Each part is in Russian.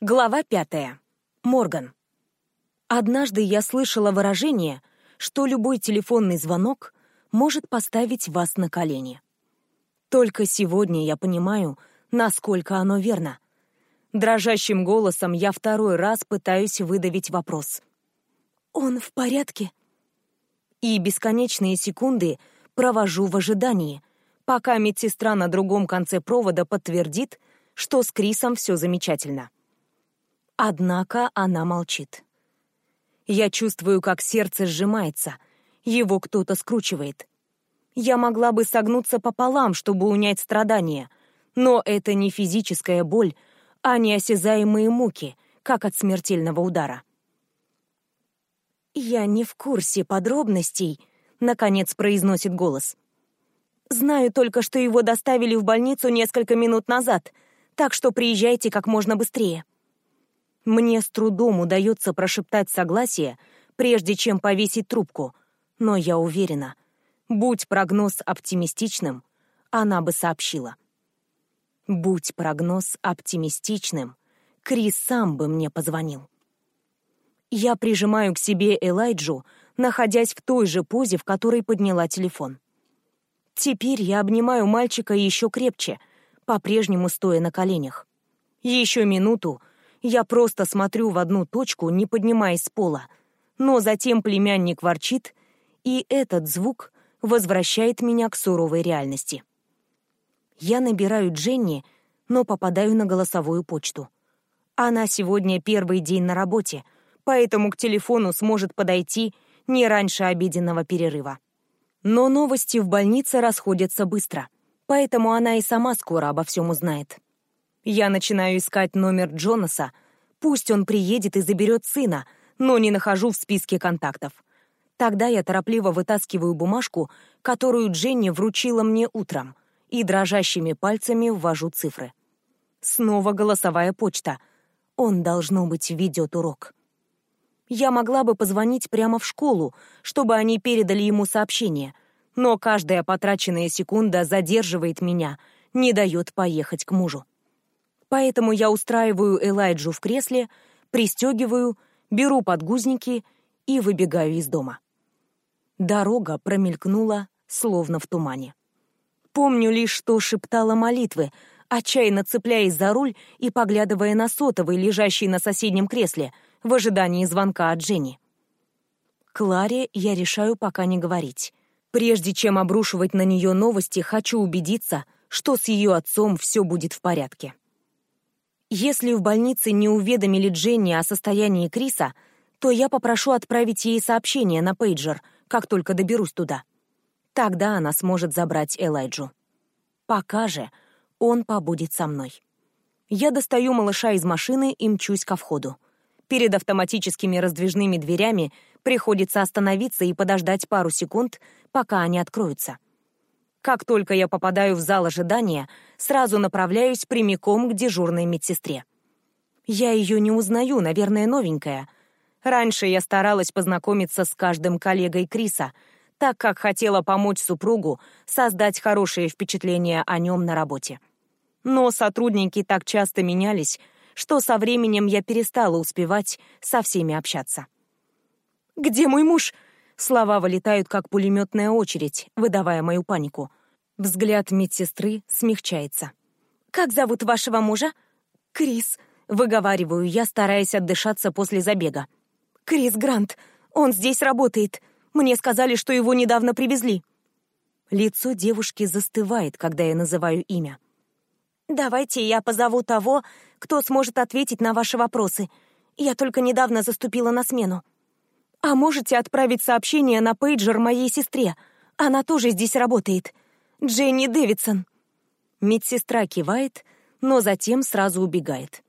Глава пятая. Морган. Однажды я слышала выражение, что любой телефонный звонок может поставить вас на колени. Только сегодня я понимаю, насколько оно верно. Дрожащим голосом я второй раз пытаюсь выдавить вопрос. «Он в порядке?» И бесконечные секунды провожу в ожидании, пока медсестра на другом конце провода подтвердит, что с Крисом все замечательно. Однако она молчит. Я чувствую, как сердце сжимается. Его кто-то скручивает. Я могла бы согнуться пополам, чтобы унять страдания, но это не физическая боль, а неосязаемые муки, как от смертельного удара. «Я не в курсе подробностей», — наконец произносит голос. «Знаю только, что его доставили в больницу несколько минут назад, так что приезжайте как можно быстрее». Мне с трудом удается прошептать согласие, прежде чем повесить трубку, но я уверена, будь прогноз оптимистичным, она бы сообщила. Будь прогноз оптимистичным, Крис сам бы мне позвонил. Я прижимаю к себе Элайджу, находясь в той же позе, в которой подняла телефон. Теперь я обнимаю мальчика еще крепче, по-прежнему стоя на коленях. Еще минуту, я просто смотрю в одну точку, не поднимаясь с пола. Но затем племянник ворчит, и этот звук возвращает меня к суровой реальности. Я набираю Дженни, но попадаю на голосовую почту. Она сегодня первый день на работе, поэтому к телефону сможет подойти не раньше обеденного перерыва. Но новости в больнице расходятся быстро, поэтому она и сама скоро обо всем узнает. Я начинаю искать номер Джонаса. Пусть он приедет и заберет сына, но не нахожу в списке контактов. Тогда я торопливо вытаскиваю бумажку, которую Дженни вручила мне утром, и дрожащими пальцами ввожу цифры. Снова голосовая почта. Он, должно быть, ведет урок. Я могла бы позвонить прямо в школу, чтобы они передали ему сообщение, но каждая потраченная секунда задерживает меня, не дает поехать к мужу. Поэтому я устраиваю Элайджу в кресле, пристегиваю, беру подгузники и выбегаю из дома. Дорога промелькнула, словно в тумане. Помню лишь, что шептала молитвы, отчаянно цепляясь за руль и поглядывая на сотовый, лежащий на соседнем кресле, в ожидании звонка от Жени. Кларе я решаю пока не говорить. Прежде чем обрушивать на нее новости, хочу убедиться, что с ее отцом все будет в порядке. Если в больнице не уведомили Дженни о состоянии Криса, то я попрошу отправить ей сообщение на пейджер, как только доберусь туда. Тогда она сможет забрать Элайджу. Пока же он побудет со мной. Я достаю малыша из машины и мчусь ко входу. Перед автоматическими раздвижными дверями приходится остановиться и подождать пару секунд, пока они откроются. Как только я попадаю в зал ожидания, сразу направляюсь прямиком к дежурной медсестре. Я ее не узнаю, наверное, новенькая. Раньше я старалась познакомиться с каждым коллегой Криса, так как хотела помочь супругу создать хорошее впечатление о нем на работе. Но сотрудники так часто менялись, что со временем я перестала успевать со всеми общаться. «Где мой муж?» Слова вылетают, как пулеметная очередь, выдавая мою панику. Взгляд медсестры смягчается. «Как зовут вашего мужа?» «Крис», — выговариваю я, стараясь отдышаться после забега. «Крис Грант. Он здесь работает. Мне сказали, что его недавно привезли». Лицо девушки застывает, когда я называю имя. «Давайте я позову того, кто сможет ответить на ваши вопросы. Я только недавно заступила на смену». «А можете отправить сообщение на пейджер моей сестре? Она тоже здесь работает. Дженни Дэвидсон». Медсестра кивает, но затем сразу убегает.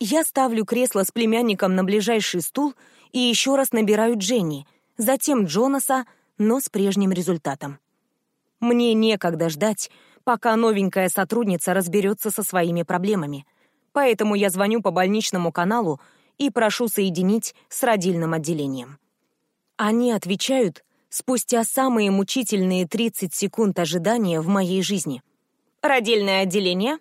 Я ставлю кресло с племянником на ближайший стул и еще раз набираю Дженни, затем Джонаса, но с прежним результатом. Мне некогда ждать, пока новенькая сотрудница разберется со своими проблемами, поэтому я звоню по больничному каналу и прошу соединить с родильным отделением. Они отвечают спустя самые мучительные 30 секунд ожидания в моей жизни. «Родильное отделение?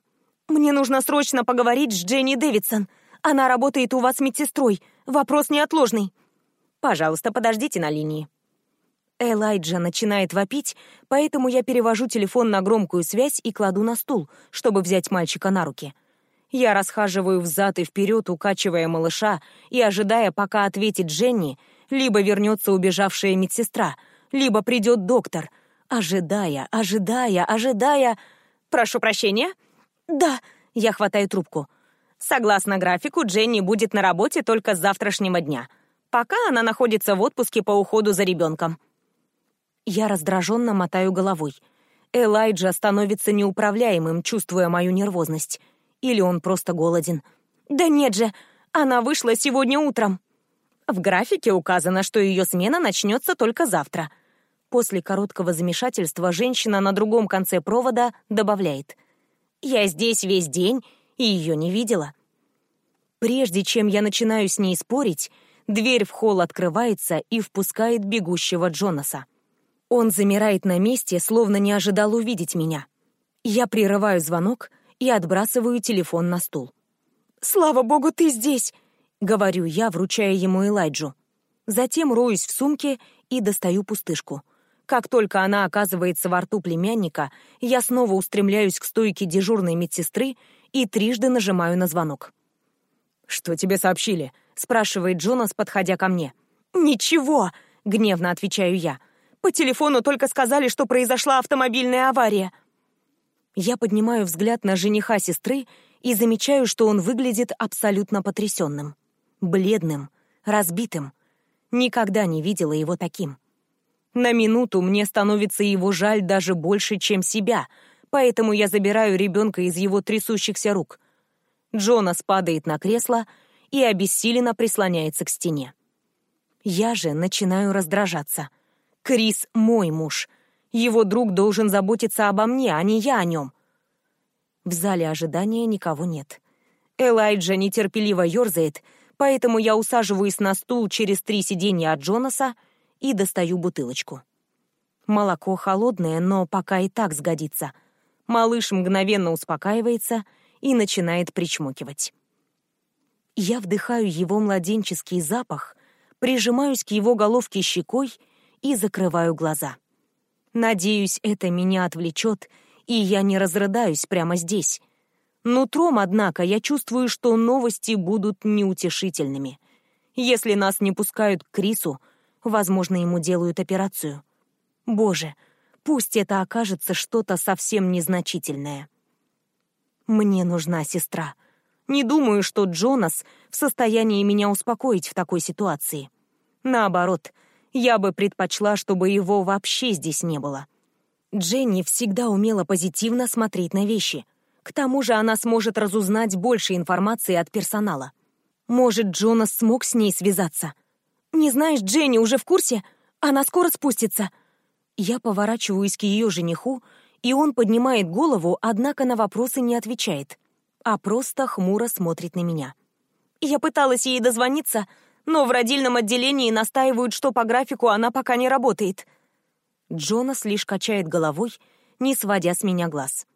Мне нужно срочно поговорить с Дженни Дэвидсон. Она работает у вас медсестрой. Вопрос неотложный. Пожалуйста, подождите на линии. Элайджа начинает вопить, поэтому я перевожу телефон на громкую связь и кладу на стул, чтобы взять мальчика на руки. Я расхаживаю взад и вперед, укачивая малыша и ожидая, пока ответит Дженни, либо вернется убежавшая медсестра, либо придет доктор. Ожидая, ожидая, ожидая... «Прошу прощения?» «Да», — я хватаю трубку. «Согласно графику, Дженни будет на работе только с завтрашнего дня. Пока она находится в отпуске по уходу за ребенком». Я раздраженно мотаю головой. Элайджа становится неуправляемым, чувствуя мою нервозность. Или он просто голоден. «Да нет же! Она вышла сегодня утром!» В графике указано, что ее смена начнется только завтра. После короткого замешательства женщина на другом конце провода добавляет. «Я здесь весь день и ее не видела». Прежде чем я начинаю с ней спорить, дверь в холл открывается и впускает бегущего Джонаса. Он замирает на месте, словно не ожидал увидеть меня. Я прерываю звонок и отбрасываю телефон на стул. «Слава богу, ты здесь!» — говорю я, вручая ему Элайджу. Затем роюсь в сумке и достаю пустышку. Как только она оказывается во рту племянника, я снова устремляюсь к стойке дежурной медсестры и трижды нажимаю на звонок. «Что тебе сообщили?» — спрашивает Джонас, подходя ко мне. «Ничего!» — гневно отвечаю я. По телефону только сказали, что произошла автомобильная авария. Я поднимаю взгляд на жениха сестры и замечаю, что он выглядит абсолютно потрясенным. Бледным, разбитым. Никогда не видела его таким. На минуту мне становится его жаль даже больше, чем себя, поэтому я забираю ребенка из его трясущихся рук. Джонас падает на кресло и обессиленно прислоняется к стене. Я же начинаю раздражаться. Крис мой муж. Его друг должен заботиться обо мне, а не я о нем. В зале ожидания никого нет. Элайджа нетерпеливо ерзает, поэтому я усаживаюсь на стул через три сиденья от Джонаса и достаю бутылочку. Молоко холодное, но пока и так сгодится. Малыш мгновенно успокаивается и начинает причмокивать. Я вдыхаю его младенческий запах, прижимаюсь к его головке щекой и закрываю глаза. Надеюсь, это меня отвлечет, и я не разрыдаюсь прямо здесь. Нутром, однако, я чувствую, что новости будут неутешительными. Если нас не пускают к Крису, возможно, ему делают операцию. Боже, пусть это окажется что-то совсем незначительное. Мне нужна сестра. Не думаю, что Джонас в состоянии меня успокоить в такой ситуации. Наоборот — я бы предпочла, чтобы его вообще здесь не было. Дженни всегда умела позитивно смотреть на вещи. К тому же она сможет разузнать больше информации от персонала. Может, Джонас смог с ней связаться? «Не знаешь, Дженни уже в курсе? Она скоро спустится». Я поворачиваюсь к ее жениху, и он поднимает голову, однако на вопросы не отвечает, а просто хмуро смотрит на меня. Я пыталась ей дозвониться, но в родильном отделении настаивают, что по графику она пока не работает. Джонас лишь качает головой, не сводя с меня глаз.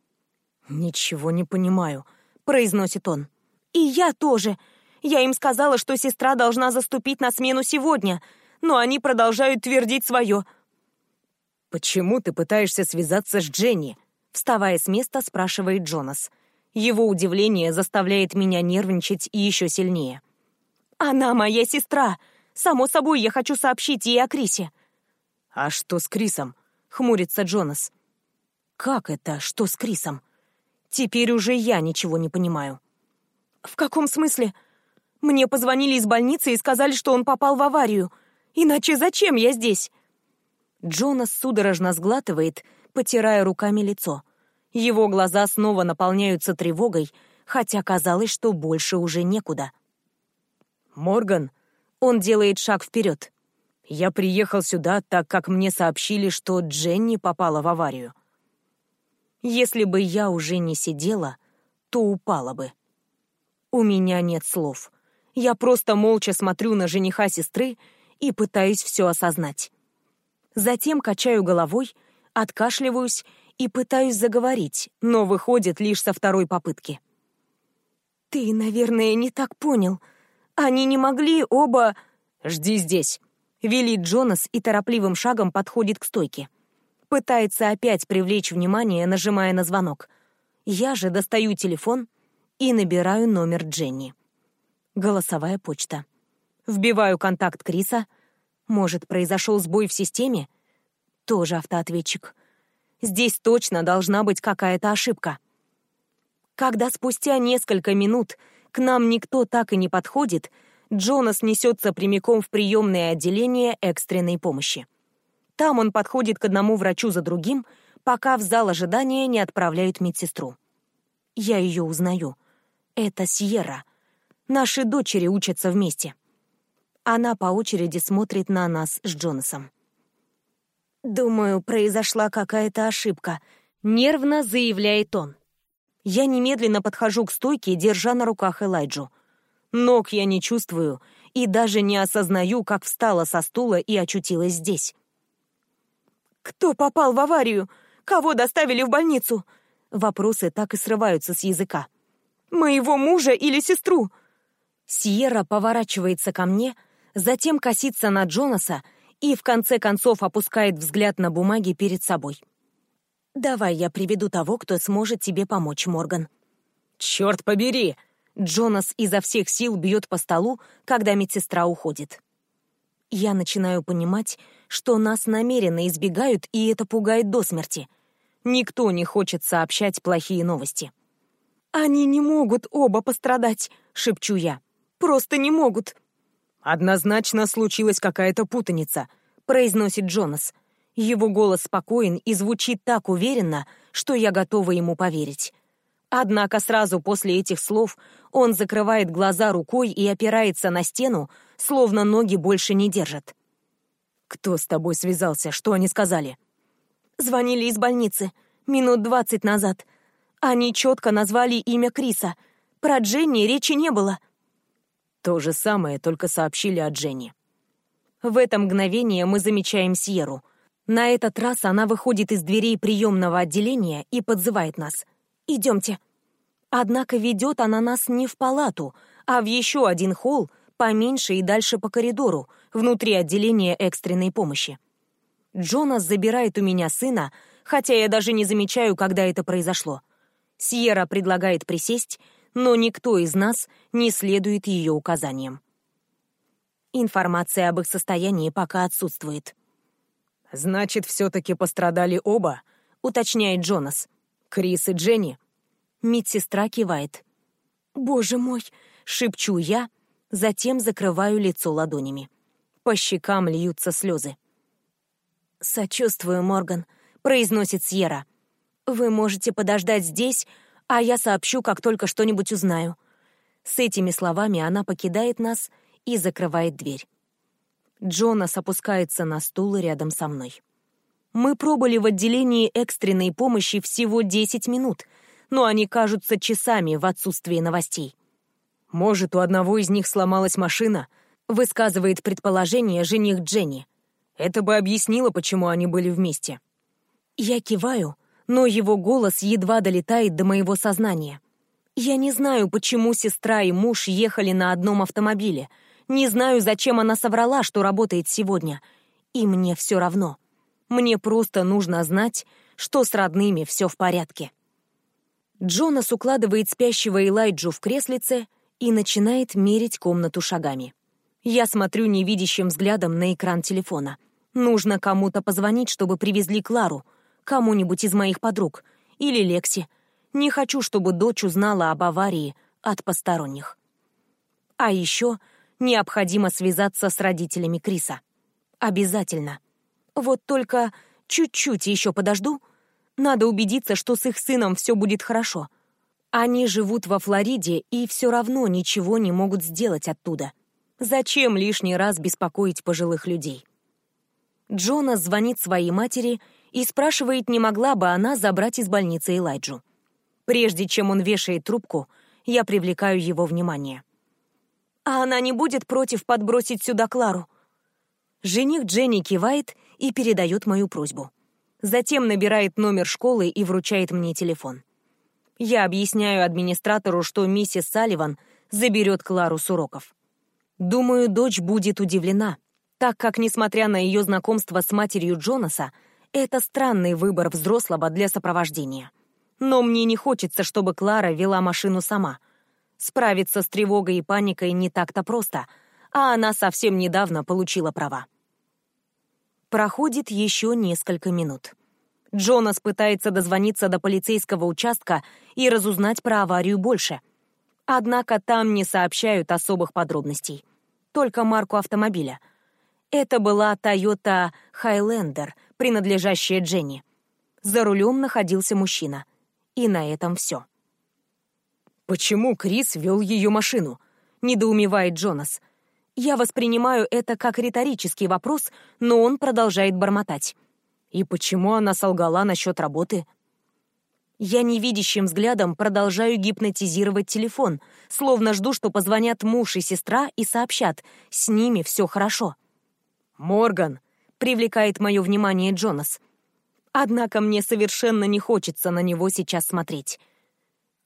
«Ничего не понимаю», — произносит он. «И я тоже. Я им сказала, что сестра должна заступить на смену сегодня, но они продолжают твердить свое». «Почему ты пытаешься связаться с Дженни?» Вставая с места, спрашивает Джонас. Его удивление заставляет меня нервничать еще сильнее. Она моя сестра. Само собой, я хочу сообщить ей о Крисе. А что с Крисом? Хмурится Джонас. Как это, что с Крисом? Теперь уже я ничего не понимаю. В каком смысле? Мне позвонили из больницы и сказали, что он попал в аварию. Иначе зачем я здесь? Джонас судорожно сглатывает, потирая руками лицо. Его глаза снова наполняются тревогой, хотя казалось, что больше уже некуда. «Морган!» Он делает шаг вперед. «Я приехал сюда, так как мне сообщили, что Дженни попала в аварию». Если бы я уже не сидела, то упала бы. У меня нет слов. Я просто молча смотрю на жениха сестры и пытаюсь все осознать. Затем качаю головой, откашливаюсь и пытаюсь заговорить, но выходит лишь со второй попытки. «Ты, наверное, не так понял. Они не могли оба...» «Жди здесь», — велит Джонас и торопливым шагом подходит к стойке. Пытается опять привлечь внимание, нажимая на звонок. Я же достаю телефон и набираю номер Дженни. Голосовая почта. Вбиваю контакт Криса. Может, произошел сбой в системе? Тоже автоответчик. Здесь точно должна быть какая-то ошибка. Когда спустя несколько минут к нам никто так и не подходит, Джонас несется прямиком в приемное отделение экстренной помощи. Там он подходит к одному врачу за другим, пока в зал ожидания не отправляют медсестру. Я ее узнаю. Это Сьерра. Наши дочери учатся вместе. Она по очереди смотрит на нас с Джонасом. «Думаю, произошла какая-то ошибка», — нервно заявляет он. Я немедленно подхожу к стойке, держа на руках Элайджу. Ног я не чувствую и даже не осознаю, как встала со стула и очутилась здесь. «Кто попал в аварию? Кого доставили в больницу?» Вопросы так и срываются с языка. «Моего мужа или сестру?» Сьерра поворачивается ко мне, затем косится на Джонаса и в конце концов опускает взгляд на бумаги перед собой. «Давай я приведу того, кто сможет тебе помочь, Морган». «Черт побери!» Джонас изо всех сил бьет по столу, когда медсестра уходит. Я начинаю понимать, что нас намеренно избегают, и это пугает до смерти. Никто не хочет сообщать плохие новости. «Они не могут оба пострадать», — шепчу я. «Просто не могут». «Однозначно случилась какая-то путаница», — произносит Джонас. Его голос спокоен и звучит так уверенно, что я готова ему поверить. Однако сразу после этих слов он закрывает глаза рукой и опирается на стену, словно ноги больше не держат. «Кто с тобой связался? Что они сказали?» «Звонили из больницы. Минут двадцать назад. Они четко назвали имя Криса. Про Дженни речи не было». То же самое, только сообщили о Дженни. В это мгновение мы замечаем Сьеру. На этот раз она выходит из дверей приемного отделения и подзывает нас. «Идемте». Однако ведет она нас не в палату, а в еще один холл, поменьше и дальше по коридору, внутри отделения экстренной помощи. Джонас забирает у меня сына, хотя я даже не замечаю, когда это произошло. Сьерра предлагает присесть, но никто из нас не следует ее указаниям. Информация об их состоянии пока отсутствует. «Значит, все-таки пострадали оба?» — уточняет Джонас. «Крис и Дженни?» Медсестра кивает. «Боже мой!» — шепчу я, затем закрываю лицо ладонями. По щекам льются слезы. «Сочувствую, Морган», — произносит Сьерра. «Вы можете подождать здесь, а я сообщу, как только что-нибудь узнаю». С этими словами она покидает нас и закрывает дверь. Джонас опускается на стул рядом со мной. Мы пробыли в отделении экстренной помощи всего 10 минут, но они кажутся часами в отсутствии новостей. «Может, у одного из них сломалась машина?» — высказывает предположение жених Дженни. «Это бы объяснило, почему они были вместе». Я киваю, но его голос едва долетает до моего сознания. Я не знаю, почему сестра и муж ехали на одном автомобиле. Не знаю, зачем она соврала, что работает сегодня. И мне все равно. Мне просто нужно знать, что с родными все в порядке. Джонас укладывает спящего Элайджу в креслице и начинает мерить комнату шагами. Я смотрю невидящим взглядом на экран телефона. Нужно кому-то позвонить, чтобы привезли Клару — кому-нибудь из моих подруг или Лекси. Не хочу, чтобы дочь узнала об аварии от посторонних. А еще необходимо связаться с родителями Криса. Обязательно. Вот только чуть-чуть еще подожду. Надо убедиться, что с их сыном все будет хорошо. Они живут во Флориде и все равно ничего не могут сделать оттуда. Зачем лишний раз беспокоить пожилых людей? Джона звонит своей матери и спрашивает, не могла бы она забрать из больницы Элайджу. Прежде чем он вешает трубку, я привлекаю его внимание. «А она не будет против подбросить сюда Клару?» Жених Дженни кивает и передает мою просьбу. Затем набирает номер школы и вручает мне телефон. Я объясняю администратору, что миссис Салливан заберет Клару с уроков. Думаю, дочь будет удивлена, так как, несмотря на ее знакомство с матерью Джонаса, это странный выбор взрослого для сопровождения. Но мне не хочется, чтобы Клара вела машину сама. Справиться с тревогой и паникой не так-то просто, а она совсем недавно получила права. Проходит еще несколько минут. Джонас пытается дозвониться до полицейского участка и разузнать про аварию больше. Однако там не сообщают особых подробностей только марку автомобиля. Это была Toyota Highlander, принадлежащая Дженни. За рулем находился мужчина. И на этом все. «Почему Крис вел ее машину?» — недоумевает Джонас. Я воспринимаю это как риторический вопрос, но он продолжает бормотать. «И почему она солгала насчет работы?» Я невидящим взглядом продолжаю гипнотизировать телефон, словно жду, что позвонят муж и сестра и сообщат, с ними все хорошо. «Морган!» — привлекает мое внимание Джонас. Однако мне совершенно не хочется на него сейчас смотреть.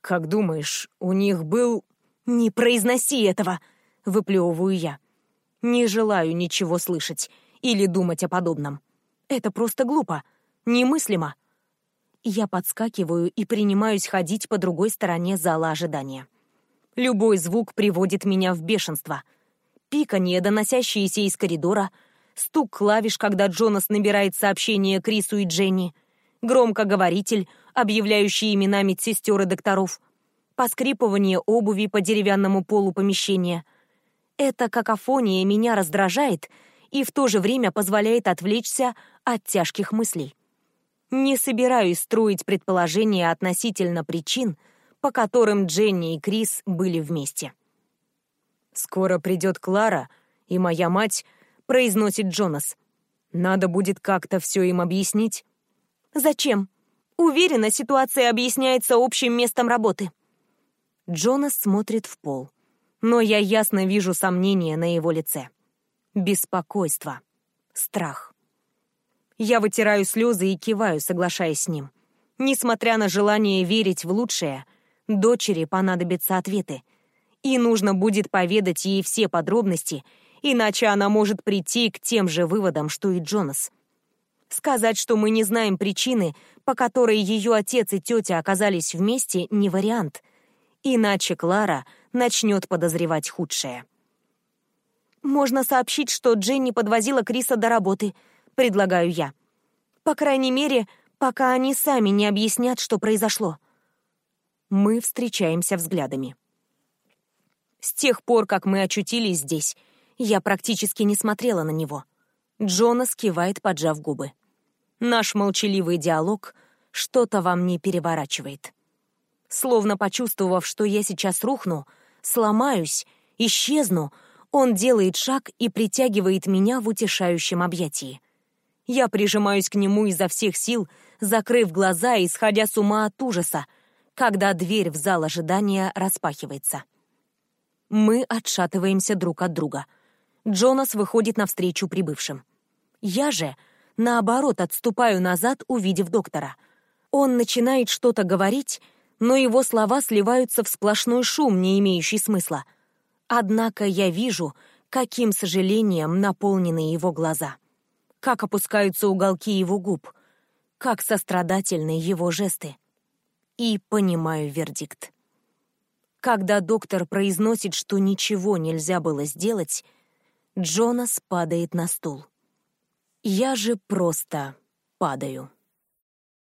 «Как думаешь, у них был...» «Не произноси этого!» — выплевываю я. Не желаю ничего слышать или думать о подобном. Это просто глупо, немыслимо. Я подскакиваю и принимаюсь ходить по другой стороне зала ожидания. Любой звук приводит меня в бешенство. Пиканье, доносящиеся из коридора, стук клавиш, когда Джонас набирает сообщение Крису и Дженни, громкоговоритель, объявляющий имена медсестер и докторов, поскрипывание обуви по деревянному полу помещения. Эта какофония меня раздражает и в то же время позволяет отвлечься от тяжких мыслей. Не собираюсь строить предположения относительно причин, по которым Дженни и Крис были вместе. «Скоро придет Клара, и моя мать», — произносит Джонас. «Надо будет как-то все им объяснить». «Зачем? Уверена, ситуация объясняется общим местом работы». Джонас смотрит в пол, но я ясно вижу сомнение на его лице. Беспокойство. Страх. Я вытираю слезы и киваю, соглашаясь с ним. Несмотря на желание верить в лучшее, дочери понадобятся ответы. И нужно будет поведать ей все подробности, иначе она может прийти к тем же выводам, что и Джонас. Сказать, что мы не знаем причины, по которой ее отец и тетя оказались вместе, не вариант. Иначе Клара начнет подозревать худшее. Можно сообщить, что Дженни подвозила Криса до работы — предлагаю я. По крайней мере, пока они сами не объяснят, что произошло. Мы встречаемся взглядами. С тех пор, как мы очутились здесь, я практически не смотрела на него. Джонас кивает, поджав губы. Наш молчаливый диалог что-то во мне переворачивает. Словно почувствовав, что я сейчас рухну, сломаюсь, исчезну, он делает шаг и притягивает меня в утешающем объятии. Я прижимаюсь к нему изо всех сил, закрыв глаза и сходя с ума от ужаса, когда дверь в зал ожидания распахивается. Мы отшатываемся друг от друга. Джонас выходит навстречу прибывшим. Я же, наоборот, отступаю назад, увидев доктора. Он начинает что-то говорить, но его слова сливаются в сплошной шум, не имеющий смысла. Однако я вижу, каким сожалением наполнены его глаза как опускаются уголки его губ, как сострадательны его жесты. И понимаю вердикт. Когда доктор произносит, что ничего нельзя было сделать, Джонас падает на стул. Я же просто падаю.